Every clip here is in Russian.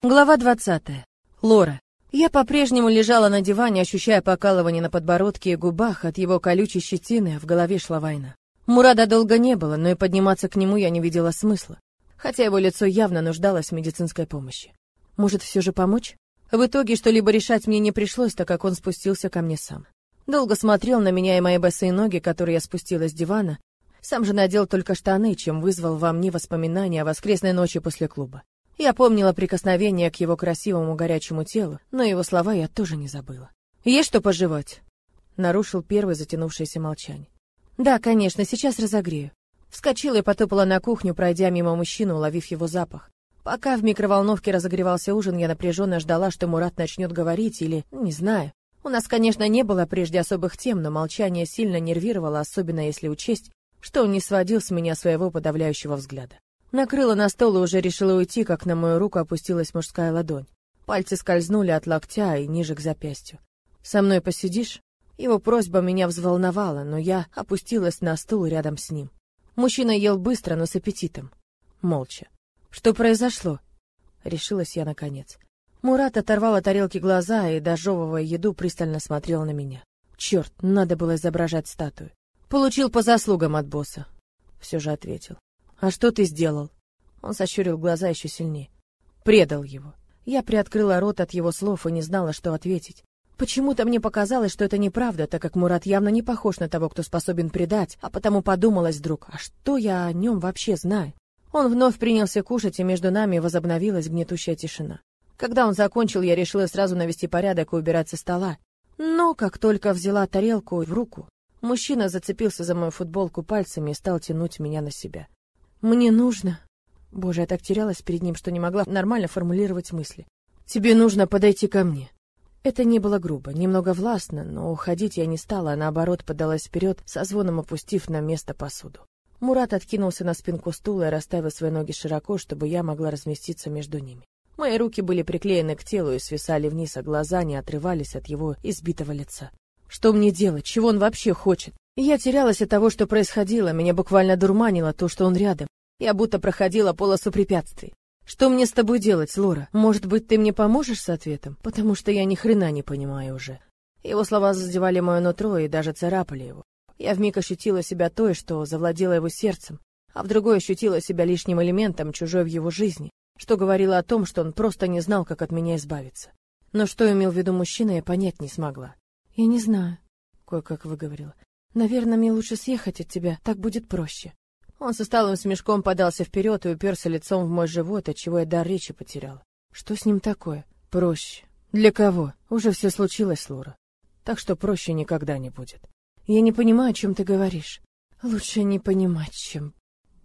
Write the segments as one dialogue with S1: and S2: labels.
S1: Глава 20. Лора. Я по-прежнему лежала на диване, ощущая покалывание на подбородке и губах от его колючей щетины, а в голове шла война. Мурада долго не было, но и подниматься к нему я не видела смысла, хотя его лицо явно нуждалось в медицинской помощи. Может, все же помочь? В итоге что-либо решать мне не пришлось, так как он спустился ко мне сам. Долго смотрел на меня и мои босые ноги, которые я спустила с дивана. Сам же надел только штаны, чем вызвал во мне воспоминания о воскресной ночи после клуба. Я помнила прикосновение к его красивому горячему телу, но его слова я тоже не забыла. «Есть что пожевать?» Нарушил первое затянувшееся молчание. «Да, конечно, сейчас разогрею». Вскочила и потопала на кухню, пройдя мимо мужчины, уловив его запах. Пока в микроволновке разогревался ужин, я напряженно ждала, что Мурат начнет говорить или... не знаю. У нас, конечно, не было прежде особых тем, но молчание сильно нервировало, особенно если учесть, что он не сводил с меня своего подавляющего взгляда. Накрыла на стол и уже решила уйти, как на мою руку опустилась мужская ладонь. Пальцы скользнули от локтя и ниже к запястью. «Со мной посидишь?» Его просьба меня взволновала, но я опустилась на стул рядом с ним. Мужчина ел быстро, но с аппетитом. Молча. «Что произошло?» Решилась я наконец. Мурат оторвал от тарелки глаза и, дожевывая еду, пристально смотрел на меня. Черт, надо было изображать статую. Получил по заслугам от босса. Все же ответил. «А что ты сделал?» Он сощурил глаза еще сильнее. «Предал его». Я приоткрыла рот от его слов и не знала, что ответить. Почему-то мне показалось, что это неправда, так как Мурат явно не похож на того, кто способен предать, а потому подумалось вдруг, а что я о нем вообще знаю? Он вновь принялся кушать, и между нами возобновилась гнетущая тишина. Когда он закончил, я решила сразу навести порядок и убирать со стола. Но как только взяла тарелку в руку, мужчина зацепился за мою футболку пальцами и стал тянуть меня на себя. Мне нужно... Боже, я так терялась перед ним, что не могла нормально формулировать мысли. Тебе нужно подойти ко мне. Это не было грубо, немного властно, но уходить я не стала, а наоборот подалась вперед, со звоном опустив на место посуду. Мурат откинулся на спинку стула и расставил свои ноги широко, чтобы я могла разместиться между ними. Мои руки были приклеены к телу и свисали вниз, а глаза не отрывались от его избитого лица. Что мне делать? Чего он вообще хочет? Я терялась от того, что происходило, меня буквально дурманило то, что он рядом. Я будто проходила полосу препятствий. Что мне с тобой делать, Лора? Может быть, ты мне поможешь с ответом? Потому что я ни хрена не понимаю уже. Его слова задевали мое нутро и даже царапали его. Я вмиг ощутила себя той, что завладела его сердцем, а в другой ощутила себя лишним элементом чужой в его жизни, что говорило о том, что он просто не знал, как от меня избавиться. Но что имел в виду мужчина, я понять не смогла. Я не знаю, кое-как выговорила. Наверное, мне лучше съехать от тебя, так будет проще. Он с усталым смешком подался вперед и уперся лицом в мой живот, отчего я дар речи потеряла. Что с ним такое? Проще. Для кого? Уже все случилось, Лора. Так что проще никогда не будет. Я не понимаю, о чем ты говоришь. Лучше не понимать, чем...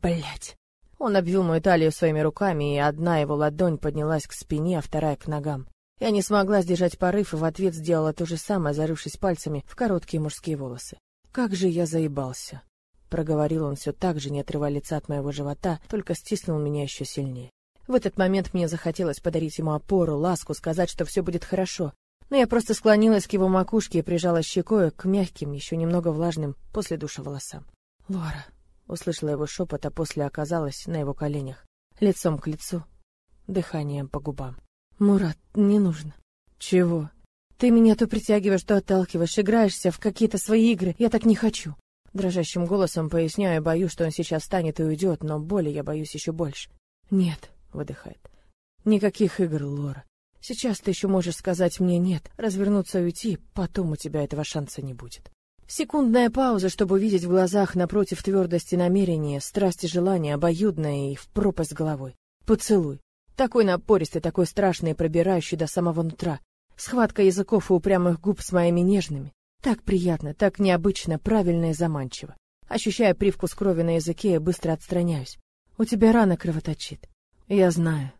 S1: Блять. Он обвил мою талию своими руками, и одна его ладонь поднялась к спине, а вторая к ногам. Я не смогла сдержать порыв и в ответ сделала то же самое, зарывшись пальцами в короткие мужские волосы. Как же я заебался. Проговорил он все так же, не отрывая лица от моего живота, только стиснул меня еще сильнее. В этот момент мне захотелось подарить ему опору, ласку, сказать, что все будет хорошо. Но я просто склонилась к его макушке и прижала щекой к мягким, еще немного влажным после душа волосам. «Лора», — услышала его шепот, а после оказалась на его коленях, лицом к лицу, дыханием по губам. «Мурат, не нужно». «Чего?» Ты меня то притягиваешь, то отталкиваешь, играешься в какие-то свои игры. Я так не хочу. Дрожащим голосом поясняю, боюсь, что он сейчас встанет и уйдет, но боли я боюсь еще больше. Нет, выдыхает. Никаких игр, Лора. Сейчас ты еще можешь сказать мне нет, развернуться и уйти, потом у тебя этого шанса не будет. Секундная пауза, чтобы увидеть в глазах напротив твердости намерения, страсти желания, обоюдное и в пропасть головой. Поцелуй. Такой напористый, такой страшный и пробирающий до самого нутра. Схватка языков и упрямых губ с моими нежными. Так приятно, так необычно, правильно и заманчиво. Ощущая привкус крови на языке, я быстро отстраняюсь. У тебя рана кровоточит. Я знаю.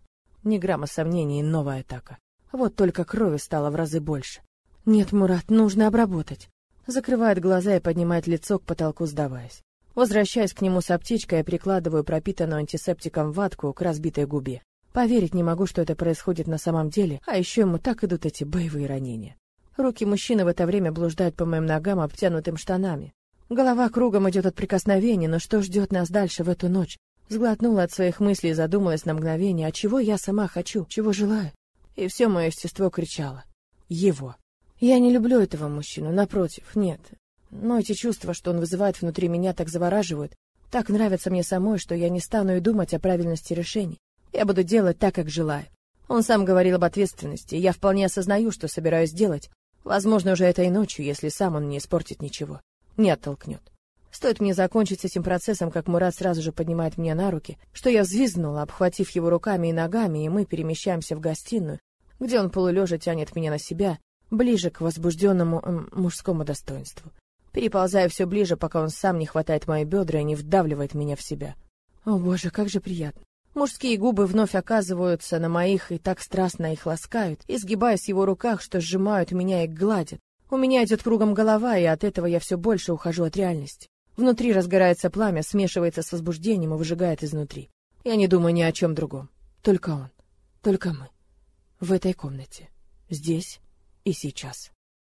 S1: Ни грамма сомнений новая атака. Вот только крови стало в разы больше. Нет, Мурат, нужно обработать. Закрывает глаза и поднимает лицо к потолку, сдаваясь. Возвращаясь к нему с аптечкой, я прикладываю пропитанную антисептиком ватку к разбитой губе. Поверить не могу, что это происходит на самом деле, а еще ему так идут эти боевые ранения. Руки мужчины в это время блуждают по моим ногам обтянутым штанами. Голова кругом идет от прикосновений, но что ждет нас дальше в эту ночь? Сглотнула от своих мыслей и задумалась на мгновение, а чего я сама хочу, чего желаю. И все мое естество кричало. Его. Я не люблю этого мужчину, напротив, нет. Но эти чувства, что он вызывает внутри меня, так завораживают, так нравятся мне самой, что я не стану и думать о правильности решений. Я буду делать так, как желаю. Он сам говорил об ответственности, и я вполне осознаю, что собираюсь делать. Возможно, уже этой ночью, если сам он не испортит ничего. Не оттолкнет. Стоит мне закончить с этим процессом, как Мурат сразу же поднимает меня на руки, что я взвизгнула, обхватив его руками и ногами, и мы перемещаемся в гостиную, где он полулежа тянет меня на себя, ближе к возбужденному эм, мужскому достоинству переползая все ближе, пока он сам не хватает мои бедра и не вдавливает меня в себя. О боже, как же приятно. Мужские губы вновь оказываются на моих и так страстно их ласкают, изгибаясь в его руках, что сжимают меня и гладят. У меня идет кругом голова, и от этого я все больше ухожу от реальности. Внутри разгорается пламя, смешивается с возбуждением и выжигает изнутри. Я не думаю ни о чем другом. Только он. Только мы. В этой комнате. Здесь и сейчас.